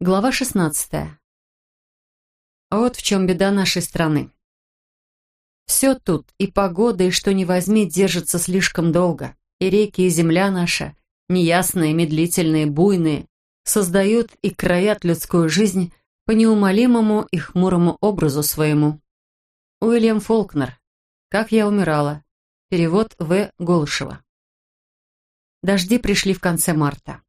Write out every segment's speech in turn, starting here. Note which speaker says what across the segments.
Speaker 1: Глава 16. Вот в чем беда нашей страны. Все тут, и погода, и что ни возьми, держится слишком долго. И реки, и земля наша, неясные, медлительные, буйные, создают и краят людскую жизнь по неумолимому и хмурому образу своему. Уильям Фолкнер. «Как я умирала». Перевод В. Голышева. Дожди пришли в конце марта.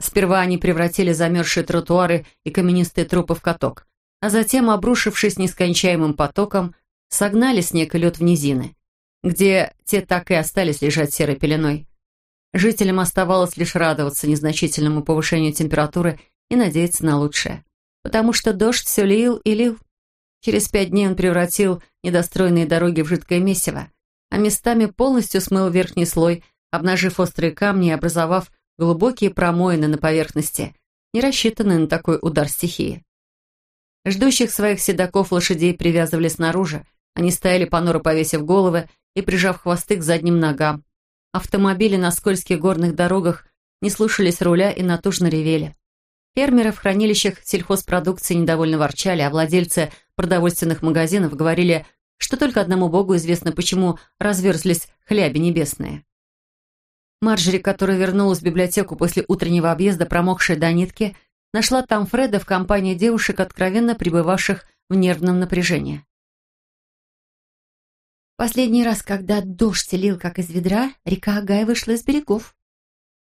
Speaker 1: Сперва они превратили замерзшие тротуары и каменистые трупы в каток, а затем, обрушившись нескончаемым потоком, согнали снег и лед в низины, где те так и остались лежать серой пеленой. Жителям оставалось лишь радоваться незначительному повышению температуры и надеяться на лучшее, потому что дождь все лил и лил. Через пять дней он превратил недостроенные дороги в жидкое месиво, а местами полностью смыл верхний слой, обнажив острые камни и образовав глубокие промоины на поверхности, не рассчитанные на такой удар стихии. Ждущих своих седаков лошадей привязывали снаружи, они стояли понуро повесив головы и прижав хвосты к задним ногам. Автомобили на скользких горных дорогах не слушались руля и натужно ревели. Фермеры в хранилищах сельхозпродукции недовольно ворчали, а владельцы продовольственных магазинов говорили, что только одному богу известно, почему разверзлись хляби небесные. Марджери, которая вернулась в библиотеку после утреннего объезда, промокшая до нитки, нашла там Фреда в компании девушек, откровенно пребывавших в нервном напряжении.
Speaker 2: Последний раз, когда дождь лил как из ведра, река Агай вышла из берегов.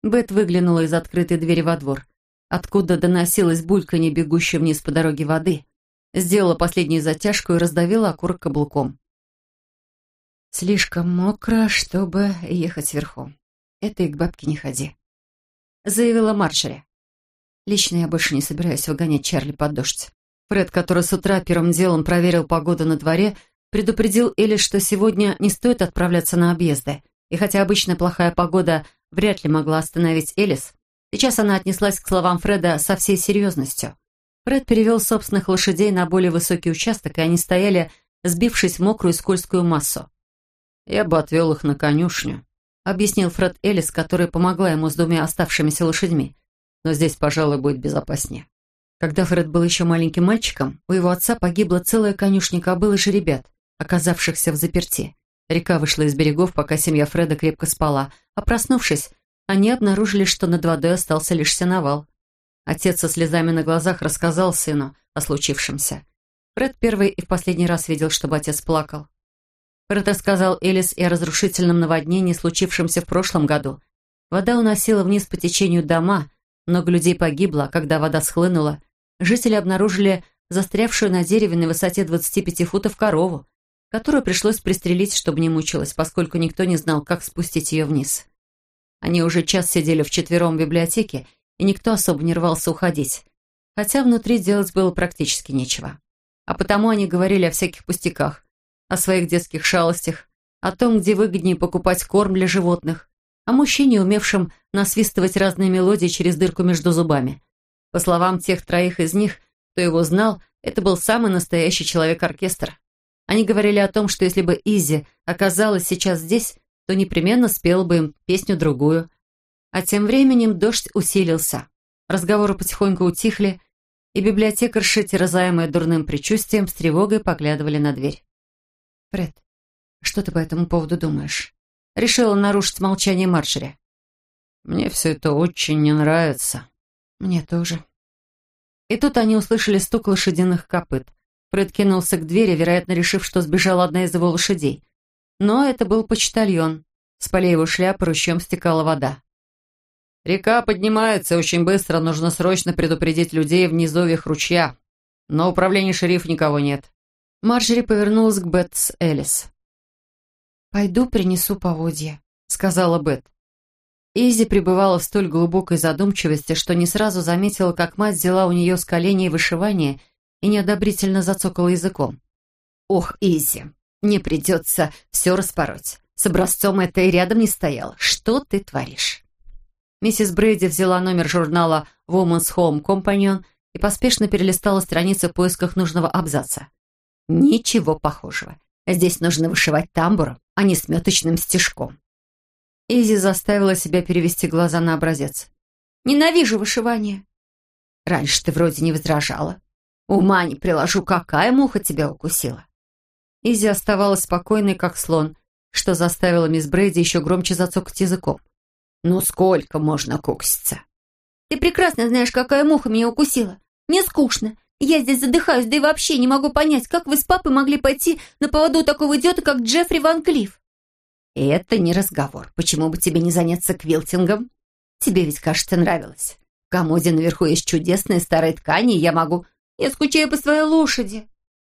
Speaker 1: Бет выглянула из открытой двери во двор, откуда доносилось бульканье бегущей вниз по дороге воды, сделала последнюю затяжку и раздавила окурок каблуком. «Слишком мокро, чтобы ехать верхом. Это и к бабке не ходи», — заявила Маршери. «Лично я больше не собираюсь выгонять Чарли под дождь». Фред, который с утра первым делом проверил погоду на дворе, предупредил Элли, что сегодня не стоит отправляться на объезды. И хотя обычно плохая погода вряд ли могла остановить Элис, сейчас она отнеслась к словам Фреда со всей серьезностью. Фред перевел собственных лошадей на более высокий участок, и они стояли, сбившись в мокрую скользкую массу. «Я бы отвел их на конюшню», объяснил Фред Элис, которая помогла ему с двумя оставшимися лошадьми. Но здесь, пожалуй, будет безопаснее. Когда Фред был еще маленьким мальчиком, у его отца погибла целая конюшня кобыл и жеребят, оказавшихся в заперти. Река вышла из берегов, пока семья Фреда крепко спала, а проснувшись, они обнаружили, что над водой остался лишь сеновал. Отец со слезами на глазах рассказал сыну о случившемся. Фред первый и в последний раз видел, чтобы отец плакал. Фред рассказал Элис и о разрушительном наводнении, случившемся в прошлом году. Вода уносила вниз по течению дома, много людей погибло, когда вода схлынула. Жители обнаружили застрявшую на дереве на высоте 25 футов корову, которую пришлось пристрелить, чтобы не мучилась, поскольку никто не знал, как спустить ее вниз. Они уже час сидели вчетвером в библиотеке, и никто особо не рвался уходить, хотя внутри делать было практически нечего. А потому они говорили о всяких пустяках, о своих детских шалостях, о том, где выгоднее покупать корм для животных, о мужчине, умевшем насвистывать разные мелодии через дырку между зубами. По словам тех троих из них, кто его знал, это был самый настоящий человек-оркестр. Они говорили о том, что если бы Изи оказалась сейчас здесь, то непременно спела бы им песню-другую. А тем временем дождь усилился. Разговоры потихоньку утихли, и библиотекарши, терзаемые дурным предчувствием, с тревогой поглядывали на дверь. «Фред, что ты по этому поводу думаешь?» Решила нарушить молчание Марджери.
Speaker 3: «Мне все это очень не нравится».
Speaker 1: «Мне тоже». И тут они услышали стук лошадиных копыт. Фред кинулся к двери, вероятно, решив, что сбежала одна из его лошадей. Но это был почтальон. С полей его шляпы ручьем стекала вода.
Speaker 3: «Река поднимается очень быстро, нужно срочно предупредить людей в низовьях ручья. Но управления шериф никого нет.
Speaker 1: Марджери повернулась к Бет с Элис. «Пойду принесу поводья», — сказала Бет. Изи пребывала в столь глубокой задумчивости, что не сразу заметила, как мать взяла у нее с коленей вышивание и неодобрительно зацокала языком. «Ох, Изи, мне придется все распороть. С образцом это и рядом не стояло. Что ты творишь?» Миссис Брейди взяла номер журнала «Woman's Home Companion» и поспешно перелистала страницу в поисках нужного абзаца. Ничего похожего. Здесь нужно вышивать тамбуром, а не сметочным стежком. Изи заставила себя перевести глаза на образец. «Ненавижу вышивание!» Раньше ты вроде не возражала. Ума не приложу, какая муха тебя укусила. Изи оставалась спокойной, как слон, что заставило мисс Брейди еще громче зацокать языком. «Ну сколько можно кукситься?»
Speaker 2: «Ты прекрасно знаешь, какая муха меня укусила. Мне скучно. Я здесь задыхаюсь, да и вообще не могу понять, как вы с папой могли пойти на поводу такого идиота, как Джеффри Ван Клифф?»
Speaker 1: «Это не разговор. Почему бы тебе не заняться квилтингом? Тебе ведь, кажется, нравилось. В комоде наверху есть чудесные старые ткани, и я могу...
Speaker 2: Я скучаю по своей лошади».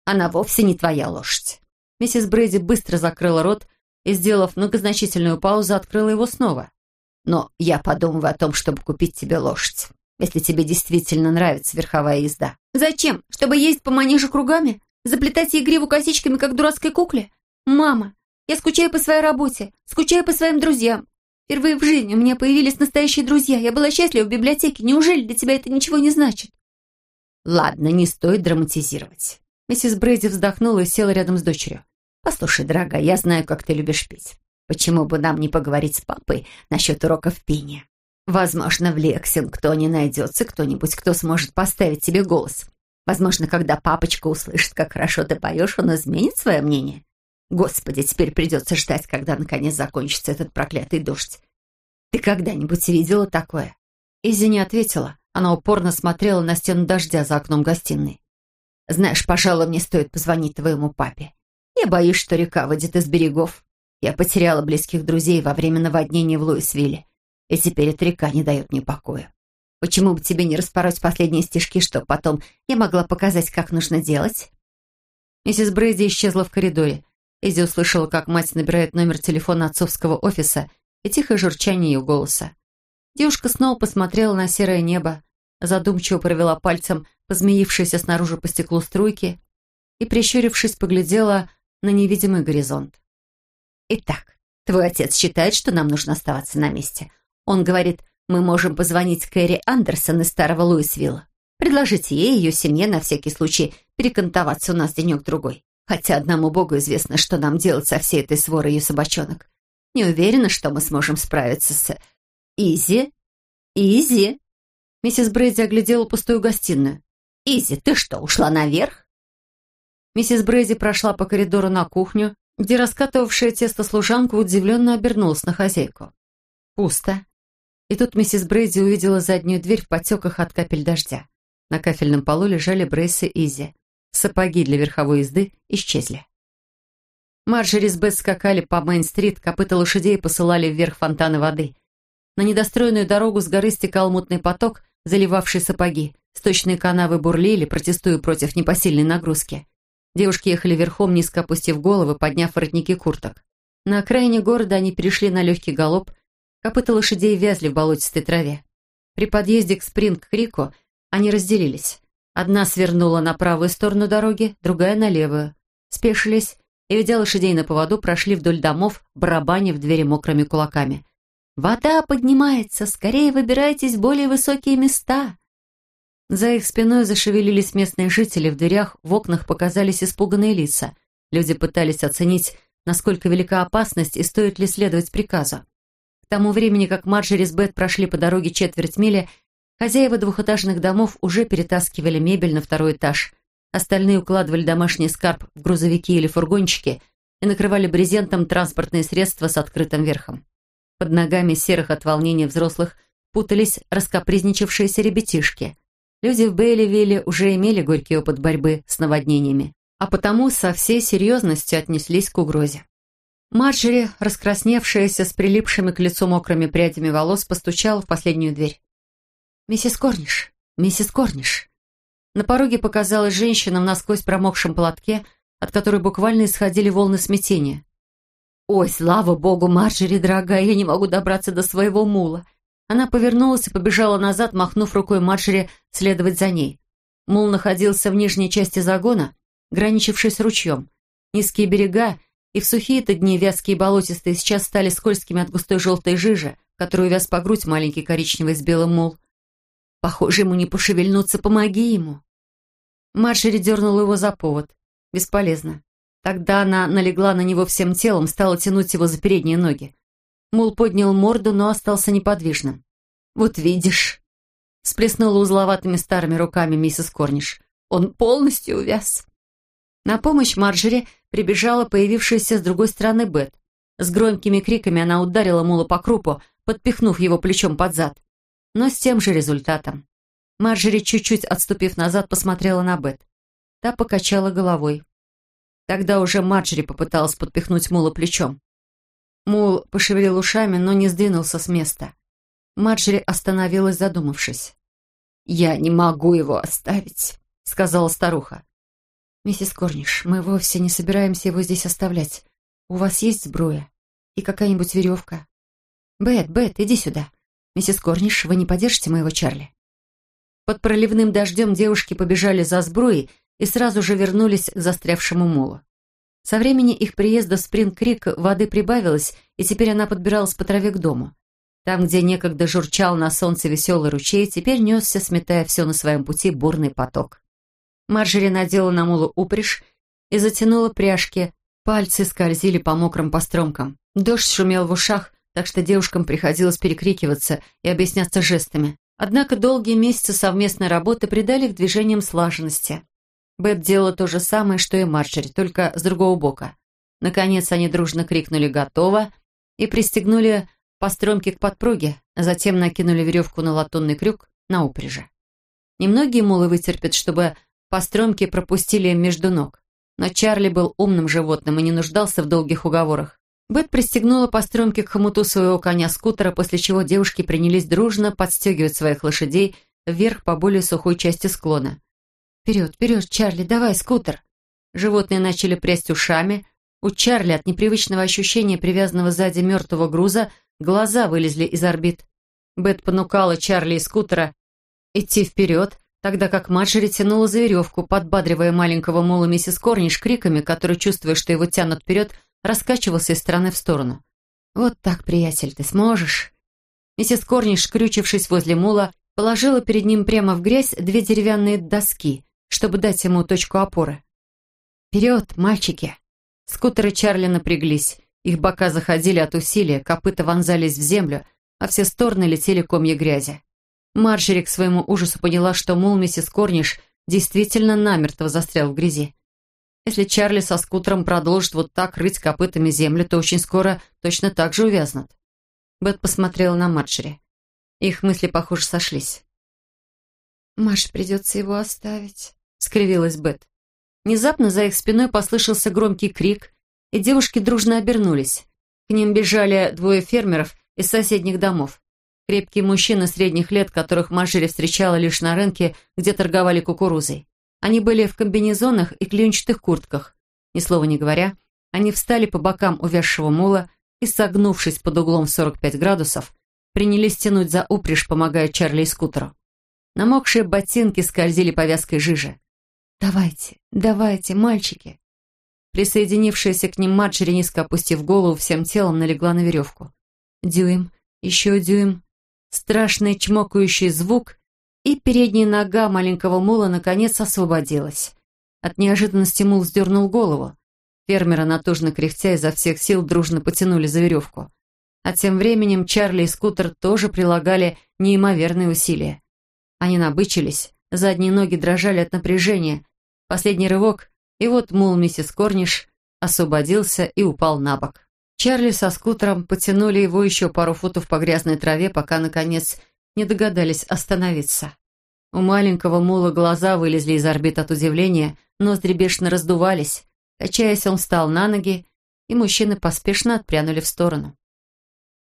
Speaker 1: Она вовсе не твоя лошадь. Миссис Брейди быстро закрыла рот и, сделав многозначительную паузу, открыла его снова. Но я подумываю о том, чтобы купить тебе лошадь, если тебе действительно нравится верховая езда.
Speaker 2: Зачем? Чтобы ездить по манежу кругами? Заплетать игриву косичками, как дурацкой кукле? Мама, я скучаю по своей работе, скучаю по своим друзьям. Впервые в жизни у меня появились настоящие друзья. Я была счастлива в библиотеке. Неужели для тебя это ничего не значит?
Speaker 1: Ладно, не стоит драматизировать. Миссис Брейди вздохнула и села рядом с дочерью. «Послушай, дорогая, я знаю, как ты любишь петь. Почему бы нам не поговорить с папой насчет уроков пения? Возможно, в Лексингтоне найдется кто-нибудь, кто сможет поставить тебе голос. Возможно, когда папочка услышит, как хорошо ты поешь, он изменит свое мнение. Господи, теперь придется ждать, когда наконец закончится этот проклятый дождь. Ты когда-нибудь видела такое?» Изи не ответила. Она упорно смотрела на стену дождя за окном гостиной. Знаешь, пожалуй, мне стоит позвонить твоему папе. Я боюсь, что река выйдет из берегов. Я потеряла близких друзей во время наводнения в Луисвилле, и теперь эта река не дает мне покоя. Почему бы тебе не распороть последние стежки, чтобы потом я могла показать, как нужно делать?» Миссис Брейди исчезла в коридоре. Изи услышала, как мать набирает номер телефона отцовского офиса и тихое журчание ее голоса. Девушка снова посмотрела на серое небо, задумчиво провела пальцем позмеившейся снаружи по стеклу струйки, и, прищурившись, поглядела на невидимый горизонт. «Итак, твой отец считает, что нам нужно оставаться на месте. Он говорит, мы можем позвонить Кэрри Андерсон из Старого Луисвилла. Предложить ей и ее семье на всякий случай перекантоваться у нас денек-другой. Хотя одному богу известно, что нам делать со всей этой сворой ее собачонок. Не уверена, что мы сможем справиться с... Изи? Изи?» Миссис Брейди оглядела пустую гостиную. «Изи, ты что, ушла наверх?» Миссис Брейди прошла по коридору на кухню, где раскатывавшая тесто служанка удивленно обернулась на хозяйку. Пусто. И тут миссис Брейди увидела заднюю дверь в потеках от капель дождя. На кафельном полу лежали брейсы Изи. Сапоги для верховой езды исчезли. Марджери с Бет скакали по Мейн-стрит, копыта лошадей посылали вверх фонтаны воды. На недостроенную дорогу с горы стекал мутный поток, заливавший сапоги. Сточные канавы бурлили, протестуя против непосильной нагрузки. Девушки ехали верхом, низко опустив головы, подняв воротники курток. На окраине города они перешли на легкий галоп, копыта лошадей вязли в болотистой траве. При подъезде к Спринг-Крику они разделились. Одна свернула на правую сторону дороги, другая на левую. Спешились и, ведя лошадей на поводу, прошли вдоль домов, барабаня в двери мокрыми кулаками. «Вода поднимается! Скорее выбирайтесь в более высокие места!» За их спиной зашевелились местные жители, в дверях, в окнах показались испуганные лица. Люди пытались оценить, насколько велика опасность и стоит ли следовать приказу. К тому времени, как Марджери с Бет прошли по дороге четверть мили, хозяева двухэтажных домов уже перетаскивали мебель на второй этаж. Остальные укладывали домашний скарб в грузовики или фургончики и накрывали брезентом транспортные средства с открытым верхом. Под ногами серых от волнения взрослых путались раскопризничавшиеся ребятишки – Люди в Бейливилле уже имели горький опыт борьбы с наводнениями, а потому со всей серьезностью отнеслись к угрозе. Марджери, раскрасневшаяся с прилипшими к лицу мокрыми прядями волос, постучала в последнюю дверь. «Миссис Корниш! Миссис Корниш!» На пороге показалась женщина в насквозь промокшем платке, от которой буквально исходили волны смятения. «Ой, слава богу, Марджери, дорогая, я не могу добраться до своего мула!» Она повернулась и побежала назад, махнув рукой Марджери следовать за ней. Мул находился в нижней части загона, граничившей с ручьем. Низкие берега и в сухие-то дни вязкие и болотистые сейчас стали скользкими от густой желтой жижи, которую вяз по грудь маленький коричневый с белым мул. Похоже, ему не пошевельнуться, помоги ему. Марджери дернула его за повод. Бесполезно. Тогда она налегла на него всем телом, стала тянуть его за передние ноги. Мул поднял морду, но остался неподвижным. «Вот видишь». Сплеснула узловатыми старыми руками миссис Корниш. «Он полностью увяз». На помощь Марджери прибежала появившаяся с другой стороны Бет. С громкими криками она ударила мула по крупу, подпихнув его плечом под зад. Но с тем же результатом. Марджери, чуть-чуть отступив назад, посмотрела на Бет. Та покачала головой. Тогда уже Марджери попыталась подпихнуть мула плечом. Мул пошевелил ушами, но не сдвинулся с места. Марджери остановилась, задумавшись. «Я не могу его оставить», — сказала старуха. «Миссис Корниш, мы вовсе не собираемся его здесь оставлять. У вас есть сбруя? И какая-нибудь веревка?» «Бет, Бет, иди сюда. Миссис Корниш, вы не поддержите моего Чарли?» Под проливным дождем девушки побежали за сбруей и сразу же вернулись к застрявшему молу. Со времени их приезда в Спринг-Крик воды прибавилось, и теперь она подбиралась по траве к дому. Там, где некогда журчал на солнце веселый ручей, теперь несся, сметая все на своем пути, бурный поток. Марджери надела на мулу упряжь и затянула пряжки, пальцы скользили по мокрым постромкам. Дождь шумел в ушах, так что девушкам приходилось перекрикиваться и объясняться жестами. Однако долгие месяцы совместной работы придали их движениям слаженности. Бет делала то же самое, что и Марджери, только с другого бока. Наконец они дружно крикнули «Готово!» и пристегнули по стромке к подпруге, а затем накинули веревку на латунный крюк на упряжи. Немногие мулы вытерпят, чтобы по стромке пропустили между ног. Но Чарли был умным животным и не нуждался в долгих уговорах. Бет пристегнула по стромке к хомуту своего коня-скутера, после чего девушки принялись дружно подстегивать своих лошадей вверх по более сухой части склона. «Вперед, вперед, Чарли, давай, скутер!» Животные начали прясть ушами. У Чарли от непривычного ощущения привязанного сзади мертвого груза глаза вылезли из орбит. Бет понукала Чарли и скутера идти вперед, тогда как Марджери тянула за веревку, подбадривая маленького мула миссис Корниш криками, который, чувствуя, что его тянут вперед, раскачивался из стороны в сторону. «Вот так, приятель, ты сможешь!» Миссис Корниш, скрючившись возле мула, положила перед ним прямо в грязь две деревянные доски, чтобы дать ему точку опоры. «Вперед, мальчики!» Скутеры Чарли напряглись. Их бока заходили от усилия, копыта вонзались в землю, а все стороны летели комья грязи. Марджери к своему ужасу поняла, что мул миссис Корниш действительно намертво застрял в грязи. Если Чарли со скутером продолжит вот так рыть копытами землю, то очень скоро точно так же увязнут. Бет посмотрела на Марджери. Их мысли, похоже, сошлись. «Маш, придется его оставить», — скривилась Бет. Внезапно за их спиной послышался громкий крик, и девушки дружно обернулись. К ним бежали двое фермеров из соседних домов. Крепкие мужчины средних лет, которых Марджери встречала лишь на рынке, где торговали кукурузой. Они были в комбинезонах и клеенчатых куртках. Ни слова не говоря, они встали по бокам увязшего мула и, согнувшись под углом в 45 градусов, принялись тянуть за упряжь, помогая Чарли и скутеру. Намокшие ботинки скользили по вязкой жиже. «Давайте, давайте, мальчики!» Присоединившаяся к ним Марджери, низко опустив голову, всем телом налегла на веревку. Дюйм, еще дюйм, страшный чмокающий звук, и передняя нога маленького мула наконец освободилась. От неожиданности мул сдернул голову. Фермера, натужно кряхтя, изо всех сил дружно потянули за веревку. А тем временем Чарли и Скутер тоже прилагали неимоверные усилия. Они набычились, задние ноги дрожали от напряжения. Последний рывок, и вот мул миссис Корниш освободился и упал на бок. Чарли со скутером потянули его еще пару футов по грязной траве, пока, наконец, не догадались остановиться. У маленького мула глаза вылезли из орбит от удивления, ноздри бешено раздувались. Качаясь, он встал на ноги, и мужчины поспешно отпрянули в сторону.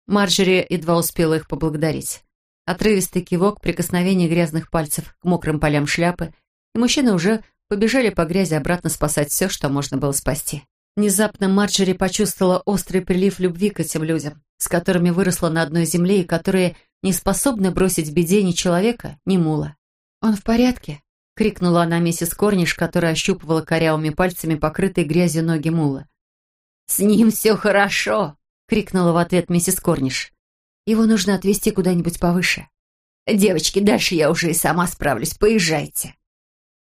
Speaker 1: Марджери едва успела их поблагодарить. Отрывистый кивок, прикосновение грязных пальцев к мокрым полям шляпы, и мужчины уже побежали по грязи обратно спасать все, что можно было спасти. Внезапно Марджери почувствовала острый прилив любви к этим людям, с которыми выросла на одной земле и которые не способны бросить в беде ни человека, ни мула. «Он в порядке?» — крикнула она миссис Корниш, которая ощупывала корявыми пальцами покрытые грязью ноги мула.
Speaker 2: «С ним все хорошо!» — крикнула в ответ миссис Корниш.
Speaker 1: Его нужно отвезти куда-нибудь повыше.
Speaker 2: «Девочки, дальше я уже и сама справлюсь. Поезжайте».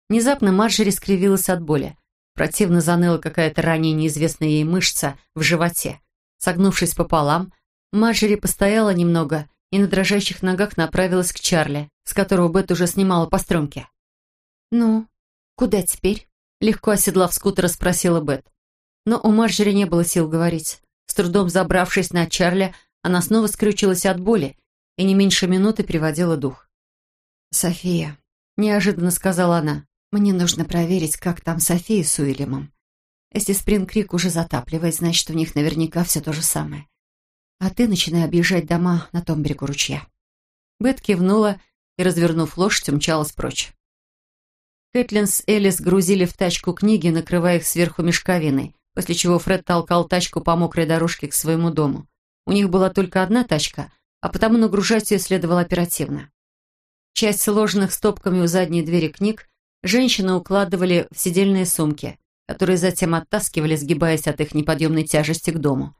Speaker 1: Внезапно Марджери скривилась от боли. Противно заныла какая-то ранее неизвестная ей мышца в животе. Согнувшись пополам, Марджери постояла немного и на дрожащих ногах направилась к Чарли, с которого Бет уже снимала по струнке. «Ну, куда теперь?» — легко оседлав скутера, спросила Бет. Но у Марджери не было сил говорить. С трудом забравшись на Чарли, она снова скрючилась от боли и не меньше минуты приводила дух. «София», — неожиданно сказала она, — «мне нужно проверить, как там София с Уильямом. Если Спринг-Крик уже затапливает, значит, у них наверняка все то же самое. А ты начинай объезжать дома на том берегу ручья». Бет кивнула и, развернув лошадь, умчалась прочь. Кэтлин с Элис грузили в тачку книги, накрывая их сверху мешковиной, после чего Фред толкал тачку по мокрой дорожке к своему дому. У них была только одна тачка, а потому нагружать ее следовало оперативно. Часть сложенных стопками у задней двери книг женщины укладывали в сидельные сумки, которые затем оттаскивали, сгибаясь от их неподъемной тяжести к дому.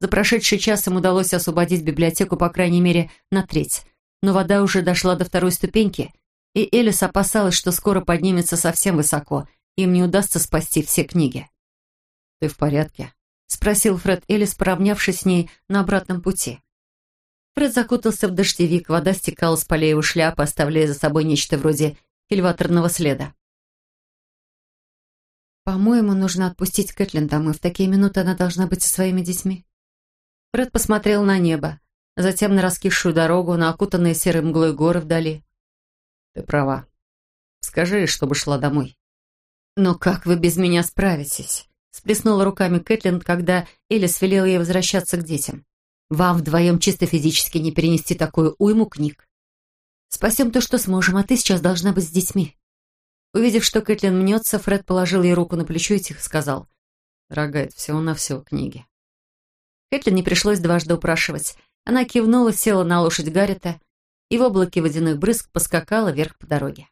Speaker 1: За прошедший час им удалось освободить библиотеку по крайней мере на треть, но вода уже дошла до второй ступеньки, и Элис опасалась, что скоро поднимется совсем высоко, им не удастся спасти все книги. «Ты в порядке?» — спросил Фред Элис, поравнявшись с ней на обратном пути. Фред закутался в дождевик, вода стекала с полей его шляпы, оставляя за собой нечто вроде эльваторного следа. «По-моему, нужно отпустить Кэтлин домой. В такие минуты она должна быть со своими детьми». Фред посмотрел на небо, затем на раскисшую дорогу, на окутанные серой мглой горы вдали. «Ты права. Скажи, чтобы шла домой». «Но как вы без меня справитесь?» Сплеснула руками Кэтлин, когда Элис велела ей возвращаться к детям. «Вам вдвоем чисто физически не перенести такую уйму книг. Спасем то, что сможем, а ты сейчас должна быть с детьми». Увидев, что Кэтлин мнется, Фред положил ей руку на плечо и тихо сказал. «Дорогая, это всего-навсего книги». Кэтлин не пришлось дважды упрашивать. Она кивнула, села на лошадь Гаррета и в облаке водяных брызг поскакала вверх по дороге.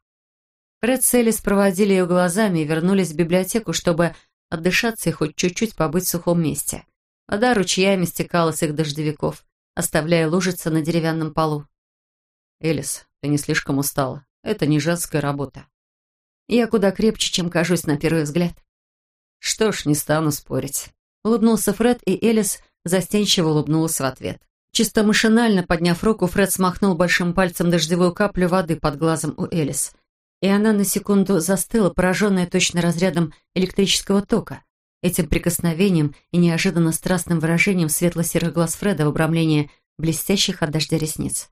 Speaker 1: Фред с Элис проводили ее глазами и вернулись в библиотеку, чтобы отдышаться и хоть чуть-чуть побыть в сухом месте. Вода ручьями стекала с их дождевиков, оставляя лужицы на деревянном полу. «Элис, ты не слишком устала. Это не женская работа». «Я куда крепче, чем кажусь на первый взгляд». «Что ж, не стану спорить». Улыбнулся Фред, и Элис застенчиво улыбнулась в ответ. Чисто машинально, подняв руку, Фред смахнул большим пальцем дождевую каплю воды под глазом у Элис и она на секунду застыла, пораженная точно разрядом электрического тока. Этим прикосновением и неожиданно страстным выражением светло-серых глаз Фреда в обрамлении блестящих от дождя ресниц.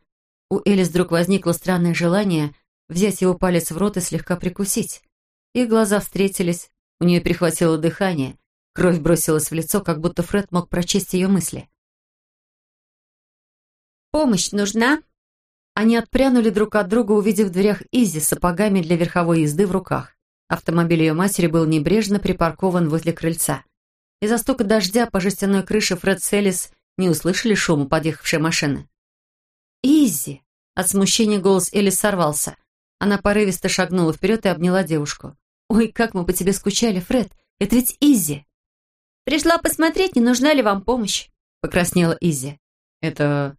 Speaker 1: У Элис вдруг возникло странное желание взять его палец в рот и слегка прикусить. Их глаза встретились, у нее перехватило дыхание, кровь бросилась в лицо, как будто Фред мог прочесть ее мысли.
Speaker 2: «Помощь нужна?»
Speaker 1: Они отпрянули друг от друга, увидев в дверях Изи с сапогами для верховой езды в руках. Автомобиль ее матери был небрежно припаркован возле крыльца. Из-за стука дождя по жестяной крыше Фред с Элис не услышали шума подъехавшей машины. «Изи!» От смущения голос Элис сорвался. Она порывисто шагнула вперед и обняла девушку. «Ой, как мы по тебе скучали, Фред! Это ведь Изи!»
Speaker 2: «Пришла посмотреть, не нужна ли вам помощь?»
Speaker 1: Покраснела Изи. «Это...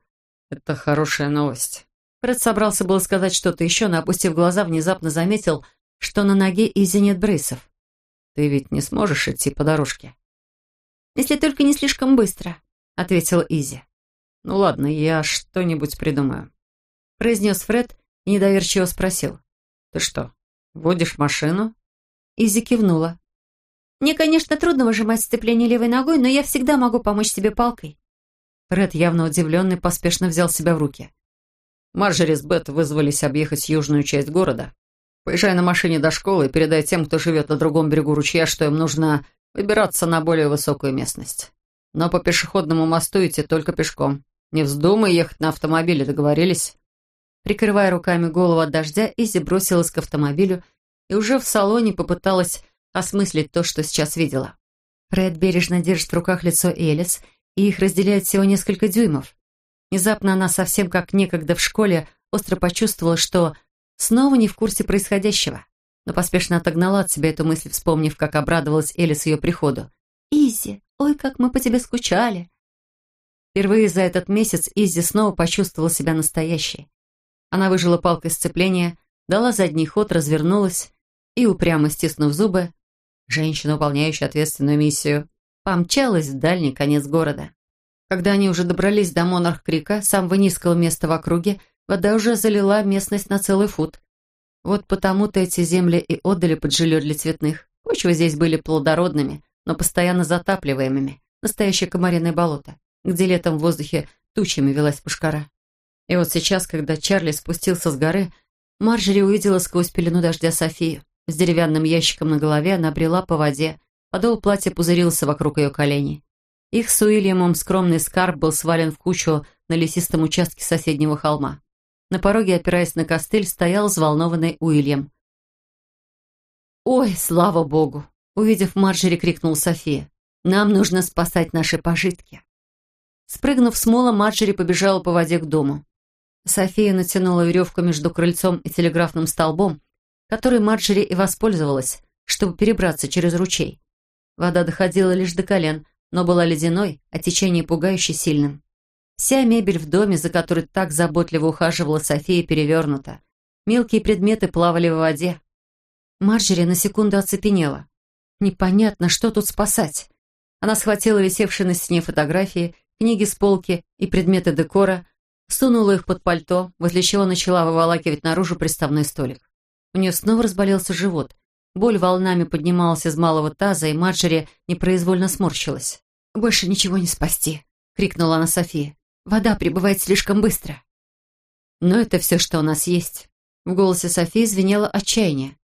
Speaker 1: это хорошая новость». Фред собрался было сказать что-то еще, но, опустив глаза, внезапно заметил, что на ноге Изи нет брейсов. «Ты ведь не сможешь идти по дорожке?»
Speaker 2: «Если только не слишком быстро», — ответила Изи.
Speaker 1: «Ну ладно, я что-нибудь придумаю», — произнес Фред и недоверчиво спросил. «Ты что, водишь машину?» Изи кивнула.
Speaker 2: «Мне, конечно, трудно выжимать сцепление левой ногой, но я всегда могу помочь себе палкой».
Speaker 1: Фред, явно удивленный, поспешно взял себя в руки. Марджери с Бет вызвались объехать южную часть города. Поезжай на машине до школы и передай тем, кто живет на другом берегу ручья, что им нужно выбираться на более высокую местность. Но по пешеходному мосту идти только пешком. Не вздумай ехать на автомобиле, договорились?» Прикрывая руками голову от дождя, Изи бросилась к автомобилю и уже в салоне попыталась осмыслить то, что сейчас видела. Фред бережно держит в руках лицо Элис, и их разделяет всего несколько дюймов. Внезапно она, совсем как некогда в школе, остро почувствовала, что снова не в курсе происходящего, но поспешно отогнала от себя эту мысль, вспомнив, как обрадовалась Элис ее приходу.
Speaker 2: «Изи, ой, как мы по тебе скучали!»
Speaker 1: Впервые за этот месяц Изи снова почувствовала себя настоящей. Она выжила палкой сцепления, дала задний ход, развернулась и, упрямо стиснув зубы, женщина, выполняющая ответственную миссию, помчалась в дальний конец города. Когда они уже добрались до Монарх-Крика, самого низкого места в округе, вода уже залила местность на целый фут. Вот потому-то эти земли и отдали под жилье для цветных. Почвы здесь были плодородными, но постоянно затапливаемыми. Настоящее комариное болото, где летом в воздухе тучами велась пушкара. И вот сейчас, когда Чарли спустился с горы, Марджери увидела сквозь пелену дождя Софию. С деревянным ящиком на голове она брела по воде. Подол платья пузырился вокруг ее коленей. Их с Уильямом скромный скарб был свален в кучу на лесистом участке соседнего холма. На пороге, опираясь на костыль, стоял взволнованный Уильям. «Ой, слава богу!» Увидев Марджери, крикнул София. «Нам нужно спасать наши пожитки!» Спрыгнув с мола, Марджери побежала по воде к дому. София натянула веревку между крыльцом и телеграфным столбом, которой Марджери и воспользовалась, чтобы перебраться через ручей. Вода доходила лишь до колен, но была ледяной, а течение пугающе сильным. Вся мебель в доме, за которой так заботливо ухаживала София, перевернута. Мелкие предметы плавали в воде. Марджери на секунду оцепенела. Непонятно, что тут спасать. Она схватила висевшие на стене фотографии, книги с полки и предметы декора, сунула их под пальто, возле чего начала выволакивать наружу приставной столик. У нее снова разболелся живот. Боль волнами поднималась из малого таза, и Марджери непроизвольно сморщилась. «Больше ничего не спасти», — крикнула она Софии. «Вода прибывает слишком быстро». «Но это все, что у нас есть». В голосе Софии звенело отчаяние.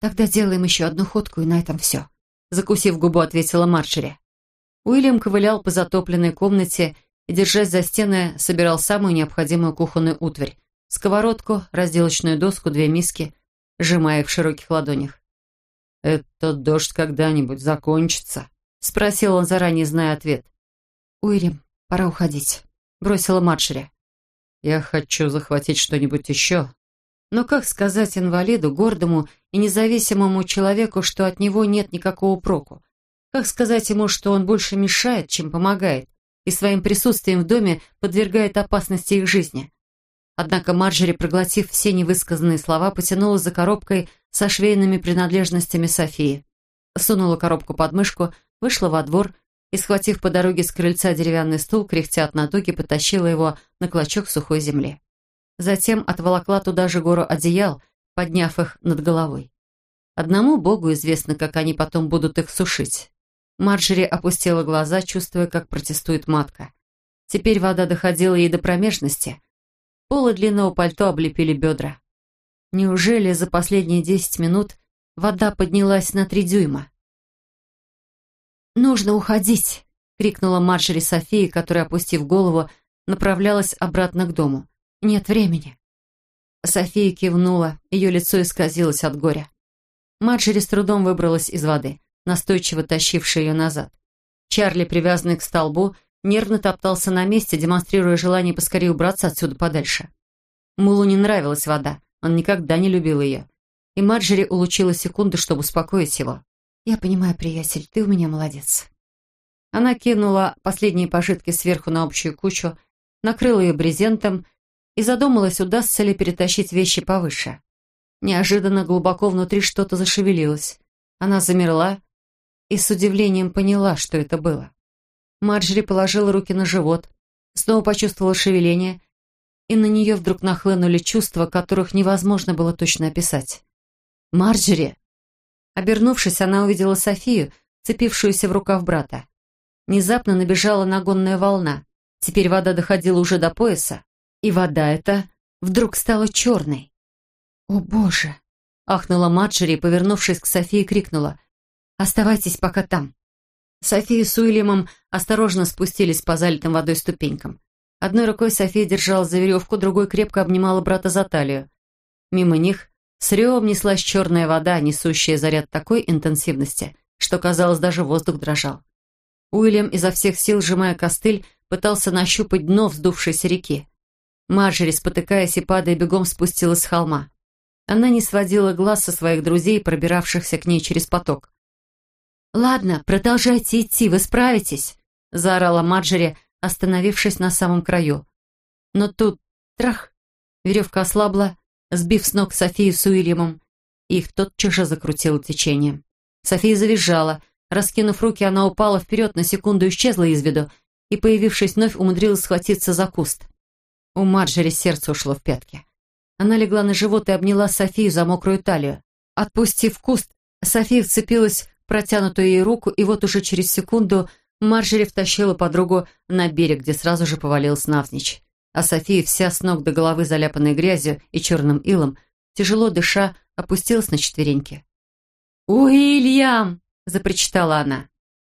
Speaker 1: «Тогда делаем еще одну ходку, и на этом все», — закусив губу, ответила Марджери. Уильям ковылял по затопленной комнате и, держась за стены, собирал самую необходимую кухонную утварь. Сковородку, разделочную доску, две миски, сжимая их в широких ладонях. «Этот дождь когда-нибудь закончится?» — спросил он, заранее зная ответ. «Уильям, пора уходить», — бросила Маршери. «Я хочу захватить что-нибудь еще». Но как сказать инвалиду, гордому и независимому человеку, что от него нет никакого проку? Как сказать ему, что он больше мешает, чем помогает, и своим присутствием в доме подвергает опасности их жизни? Однако Марджери, проглотив все невысказанные слова, потянула за коробкой со швейными принадлежностями Софии. Сунула коробку под мышку, вышла во двор и, схватив по дороге с крыльца деревянный стул, кряхтя от натуги, потащила его на клочок сухой земли. Затем отволокла туда же гору одеял, подняв их над головой. Одному Богу известно, как они потом будут их сушить. Марджери опустила глаза, чувствуя, как протестует матка. Теперь вода доходила ей до промежности. Полы длинного пальто облепили бедра. Неужели за последние десять минут вода поднялась на три дюйма? «Нужно уходить!» — крикнула Марджери Софии, которая, опустив голову, направлялась обратно к дому. «Нет времени!» София кивнула, ее лицо исказилось от горя. Марджери с трудом выбралась из воды настойчиво тащивший ее назад. Чарли, привязанный к столбу, нервно топтался на месте, демонстрируя желание поскорее убраться отсюда подальше. Мулу не нравилась вода, он никогда не любил ее. И Марджери улучила секунду, чтобы успокоить его. «Я понимаю, приятель, ты у меня молодец». Она кинула последние пожитки сверху на общую кучу, накрыла ее брезентом и задумалась, удастся ли перетащить вещи повыше. Неожиданно глубоко внутри что-то зашевелилось. Она замерла, и с удивлением поняла, что это было. Марджери положила руки на живот, снова почувствовала шевеление, и на нее вдруг нахлынули чувства, которых невозможно было точно описать. «Марджери!» Обернувшись, она увидела Софию, цепившуюся в рукав брата. Внезапно набежала нагонная волна. Теперь вода доходила уже до пояса, и вода эта вдруг стала черной. «О, Боже!» — ахнула Марджери повернувшись к Софии, крикнула. Оставайтесь пока там». София с Уильямом осторожно спустились по залитым водой ступенькам. Одной рукой София держала за веревку, другой крепко обнимала брата за талию. Мимо них с ревом неслась черная вода, несущая заряд такой интенсивности, что, казалось, даже воздух дрожал. Уильям, изо всех сил сжимая костыль, пытался нащупать дно вздувшейся реки. Марджери, спотыкаясь и падая, бегом спустилась с холма. Она не сводила глаз со своих друзей, пробиравшихся к ней через поток. «Ладно, продолжайте идти, вы справитесь», — заорала Марджери, остановившись на самом краю. Но тут трах! Веревка ослабла, сбив с ног Софию с Уильямом. Их тотчас же закрутило течение. София завизжала. Раскинув руки, она упала вперед, на секунду исчезла из виду и, появившись вновь, умудрилась схватиться за куст. У Марджери сердце ушло в пятки. Она легла на живот и обняла Софию за мокрую талию. Отпустив куст, София вцепилась протянутую ей руку, и вот уже через секунду Марджери втащила подругу на берег, где сразу же повалилась навзничь. А София, вся с ног до головы заляпанной грязью и черным илом, тяжело дыша, опустилась на четвереньки. «Уильям!» — запричитала она.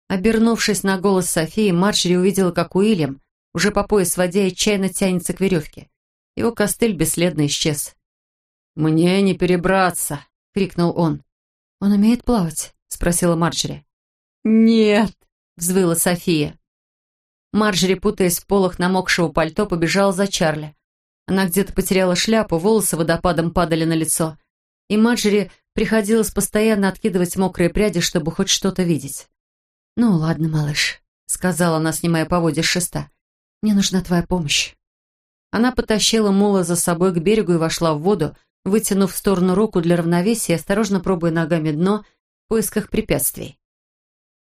Speaker 1: Обернувшись на голос Софии, Марджери увидела, как Уильям, уже по пояс в воде, отчаянно тянется к веревке. Его костыль бесследно исчез. «Мне не перебраться!» — крикнул он. «Он умеет плавать?» — спросила Марджери. «Нет!» — взвыла София. Марджери, путаясь в полах намокшего пальто, побежала за Чарли. Она где-то потеряла шляпу, волосы водопадом падали на лицо. И Марджери приходилось постоянно откидывать мокрые пряди, чтобы хоть что-то видеть. «Ну ладно, малыш», — сказала она, снимая поводья с шеста. «Мне нужна твоя помощь». Она потащила мула за собой к берегу и вошла в воду, вытянув в сторону руку для равновесия, осторожно пробуя ногами дно в поисках препятствий.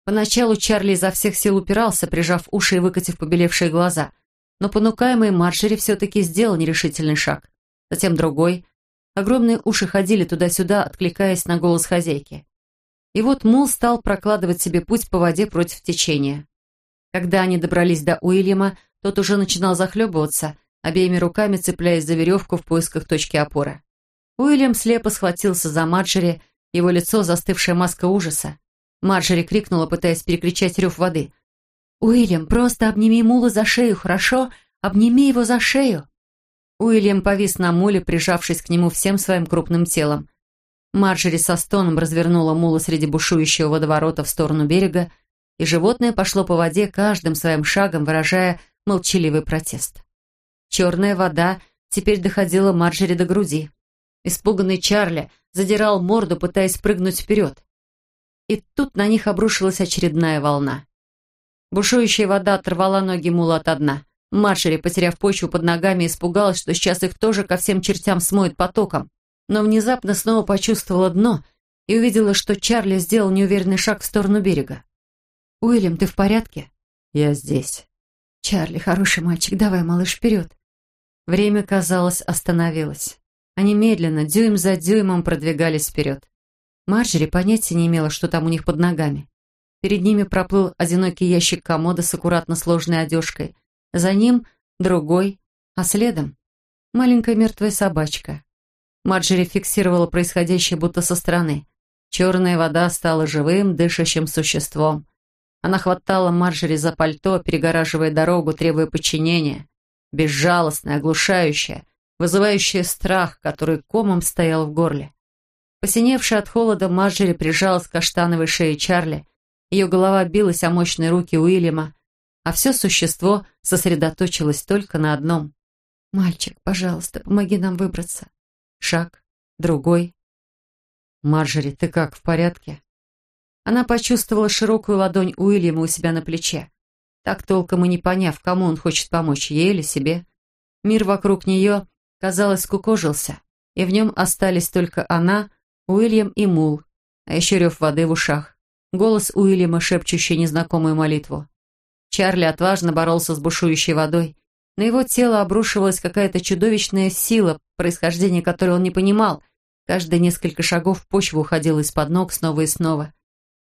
Speaker 1: Поначалу Чарли изо всех сил упирался, прижав уши и выкатив побелевшие глаза, но понукаемый Марджери все-таки сделал нерешительный шаг. Затем другой. Огромные уши ходили туда-сюда, откликаясь на голос хозяйки. И вот Мул стал прокладывать себе путь по воде против течения. Когда они добрались до Уильяма, тот уже начинал захлебываться, обеими руками цепляясь за веревку в поисках точки опоры. Уильям слепо схватился за Марджери, его лицо застывшая маска ужаса. Марджери крикнула, пытаясь перекричать рев воды. «Уильям, просто обними Мула за шею, хорошо? Обними его за шею!» Уильям повис на муле, прижавшись к нему всем своим крупным телом. Марджери со стоном развернула мула среди бушующего водоворота в сторону берега, и животное пошло по воде каждым своим шагом, выражая молчаливый протест. Черная вода теперь доходила Марджери до груди. Испуганный Чарли задирал морду, пытаясь прыгнуть вперед. И тут на них обрушилась очередная волна. Бушующая вода оторвала ноги мула от дна. Марджери, потеряв почву под ногами, испугалась, что сейчас их тоже ко всем чертям смоет потоком но внезапно снова почувствовала дно и увидела, что Чарли сделал неуверенный шаг в сторону берега. «Уильям, ты в порядке?» «Я здесь». «Чарли, хороший мальчик, давай, малыш, вперед». Время, казалось, остановилось. Они медленно, дюйм за дюймом продвигались вперед. Марджери понятия не имела, что там у них под ногами. Перед ними проплыл одинокий ящик комода с аккуратно сложенной одежкой. За ним другой, а следом маленькая мертвая собачка. Марджери фиксировала происходящее будто со стороны. Черная вода стала живым, дышащим существом. Она хватала Марджери за пальто, перегораживая дорогу, требуя подчинения. Безжалостная, оглушающая, вызывающая страх, который комом стоял в горле. Посиневшая от холода, Марджери прижалась к каштановой шее Чарли. Ее голова билась о мощные руки Уильяма, а все существо сосредоточилось только на одном. «Мальчик, пожалуйста, помоги нам выбраться. Шаг, другой. «Марджери, ты как, в порядке?» Она почувствовала широкую ладонь Уильяма у себя на плече, так толком и не поняв, кому он хочет помочь, ей или себе. Мир вокруг нее, казалось, скукожился, и в нем остались только она, Уильям и Мул, а еще рев воды в ушах, голос Уильяма, шепчущий незнакомую молитву. Чарли отважно боролся с бушующей водой, на его тело обрушивалась какая-то чудовищная сила, происхождение которой он не понимал. Каждые несколько шагов почва уходила из-под ног снова и снова.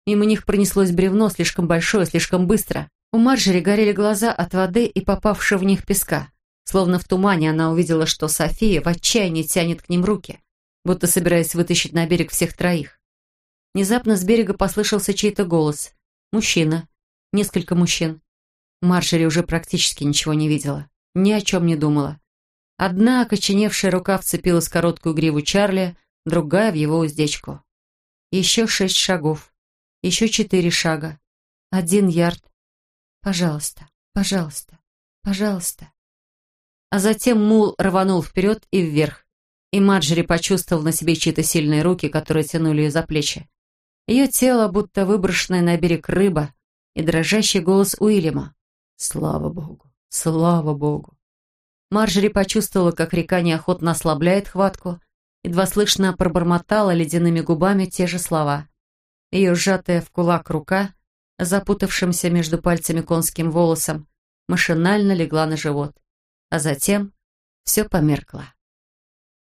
Speaker 1: Мимо них пронеслось бревно, слишком большое, слишком быстро. У Марджери горели глаза от воды и попавшего в них песка. Словно в тумане она увидела, что София в отчаянии тянет к ним руки, будто собираясь вытащить на берег всех троих. Внезапно с берега послышался чей-то голос. Мужчина. Несколько мужчин. Марджери уже практически ничего не видела ни о чем не думала. Одна окоченевшая рука вцепилась в короткую гриву Чарли, другая в его уздечку. Еще шесть шагов. Еще четыре шага. Один ярд. Пожалуйста, пожалуйста, пожалуйста. А затем мул рванул вперед и вверх, и Марджери почувствовал на себе чьи-то сильные руки, которые тянули ее за плечи. Ее тело, будто выброшенная на берег рыба, и дрожащий голос Уильяма. Слава Богу! Слава богу. Марджери почувствовала, как река неохотно ослабляет хватку, едва слышно пробормотала ледяными губами те же слова. Ее сжатая в кулак рука, запутавшимся между пальцами конским волосом, машинально легла на живот. А затем все померкло.